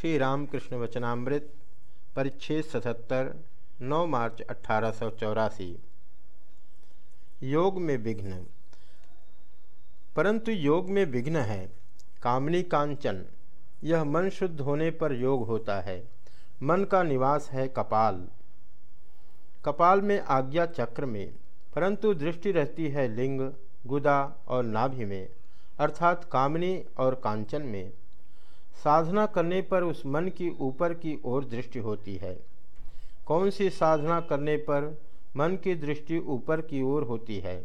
श्री रामकृष्ण वचनामृत, परिच्छेद सतहत्तर, नौ मार्च अठारह सौ चौरासी। योग में विघ्न। परंतु योग में विघ्न है, कामनी कांचन। यह मन शुद्ध होने पर योग होता है। मन का निवास है कपाल। कपाल में आज्ञा चक्र में, परंतु दृष्टि रहती है लिंग, गुदा और नाभि में, अर्थात कामनी और कांचन में। साधना करने पर उस मन की ऊपर की ओर दृष्टि होती है। कौन सी साधना करने पर मन की दृष्टि ऊपर की ओर होती है?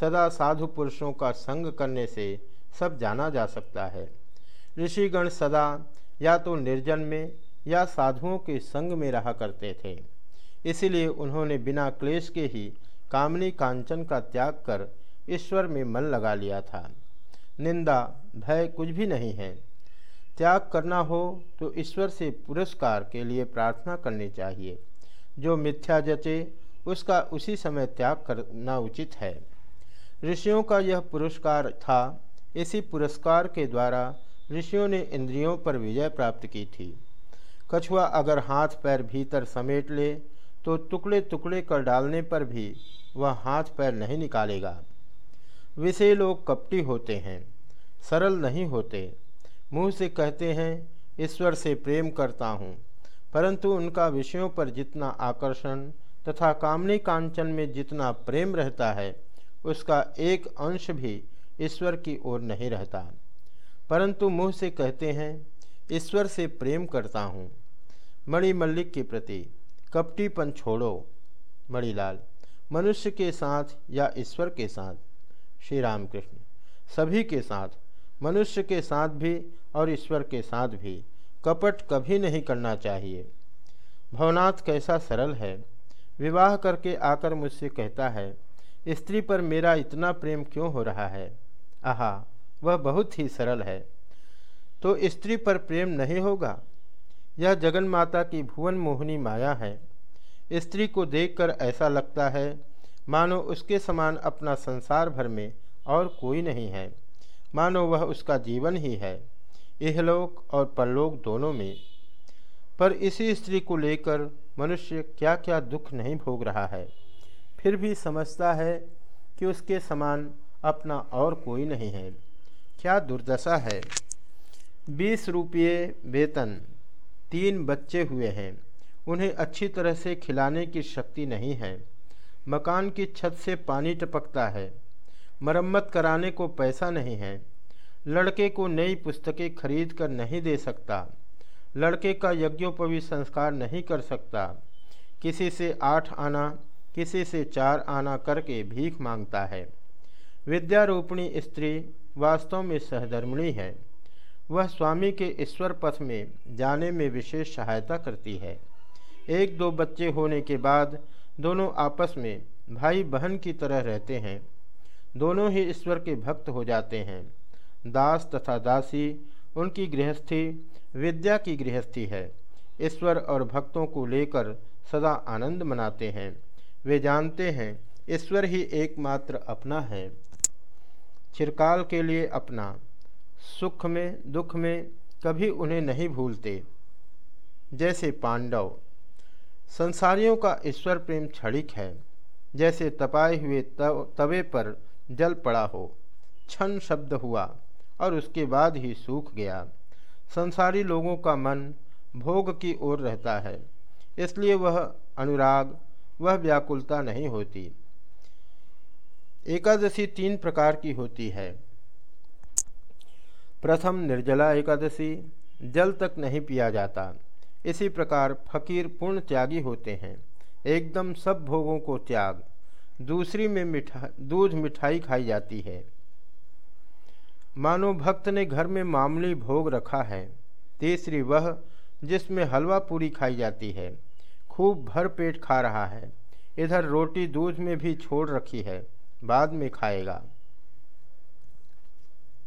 सदा साधु पुरुषों का संग करने से सब जाना जा सकता है। ऋषिगण सदा या तो निर्जन में या साधुओं के संग में रहा करते थे। इसीलिए उन्होंने बिना क्लेश के ही कामनी कांचन का त्याग कर ईश्वर में मन लगा लिया था। निंदा, भय कुछ भी नहीं है। त्याग करना हो तो ईश्वर से पुरस्कार के लिए प्रार्थना करनी चाहिए। जो मिथ्या जचे, उसका उसी समय त्याग करना उचित है। ऋषियों का यह पुरस्कार था। इसी पुरस्कार के द्वारा ऋषियों ने इंद्रियों पर विजय प्राप्त की थी। कछुआ अगर हाथ पैर भीतर समेट ले तो टुकड़े टुकड़े कर डालने पर भी वह हाथ पैर नहीं निकालेगा। विषय लोग कपटी होते हैं, सरल नहीं होते। मुँह से कहते हैं, ईश्वर से प्रेम करता हूँ। परंतु उनका विषयों पर जितना आकर्षण तथा कामनी कांचन में जितना प्रेम रहता है, उसका एक अंश भी ईश्वर की ओर नहीं रहता। परंतु मुँह से कहते हैं, ईश्वर से प्रेम करता हूँ। मणिमल्लिक के प्रति, कपटीपन छोड़ो, मणिलाल, मनुष्य के साथ या ईश्वर के साथ? श्री रामकृष्ण, सभी के साथ। मनुष्य के साथ भी और ईश्वर के साथ भी कपट कभी नहीं करना चाहिए। भवनाथ कैसा सरल है। विवाह करके आकर मुझसे कहता है, स्त्री पर मेरा इतना प्रेम क्यों हो रहा है? आहा, वह बहुत ही सरल है। तो स्त्री पर प्रेम नहीं होगा? यह जगन माता की भुवन मोहनी माया है। स्त्री को देखकर ऐसा लगता है, मानो उसके समान अपना संसार भर में और कोई नहीं है। मानो वह उसका जीवन ही है इहलोक और परलोक दोनों में। पर इसी स्त्री को लेकर मनुष्य क्या क्या दुख नहीं भोग रहा है। फिर भी समझता है कि उसके समान अपना और कोई नहीं है। क्या दुर्दशा है। बीस रुपये वेतन, तीन बच्चे हुए हैं। उन्हें अच्छी तरह से खिलाने की शक्ति नहीं है। मकान की छत से पानी टपकता है। मरम्मत कराने को पैसा नहीं है। लड़के को नई पुस्तकें खरीद कर नहीं दे सकता। लड़के का यज्ञोपवी संस्कार नहीं कर सकता। किसी से आठ आना, किसी से चार आना करके भीख माँगता है। विद्यारूपणी स्त्री वास्तव में सहधर्मिणी है। वह स्वामी के ईश्वर पथ में जाने में विशेष सहायता करती है। एक दो बच्चे होने के बाद दोनों आपस में भाई बहन की तरह रहते हैं। दोनों ही ईश्वर के भक्त हो जाते हैं। दास तथा दासी, उनकी गृहस्थी, विद्या की गृहस्थी है। ईश्वर और भक्तों को लेकर सदा आनंद मनाते हैं। वे जानते हैं, ईश्वर ही एकमात्र अपना है। चिरकाल के लिए अपना, सुख में, दुख में कभी उन्हें नहीं भूलते। जैसे पांडव, संसारियों का ईश्वर प्रेम क्षणिक है। जैसे तपाए हुए तवे पर जल पड़ा हो। क्षण शब्द हुआ और उसके बाद ही सूख गया। संसारी लोगों का मन भोग की ओर रहता है, इसलिए वह अनुराग, वह व्याकुलता नहीं होती। एकादशी तीन प्रकार की होती है। प्रथम निर्जला एकादशी, जल तक नहीं पिया जाता। इसी प्रकार फकीर पूर्ण त्यागी होते हैं। एकदम सब भोगों को त्याग दूसरी में मिठा, दूध मिठाई खाई जाती है। मानो भक्त ने घर में मामूली भोग रखा है। तीसरी वह, जिसमें हलवा पूरी खाई जाती है, खूब भर पेट खा रहा है। इधर रोटी दूध में भी छोड़ रखी है, बाद में खाएगा।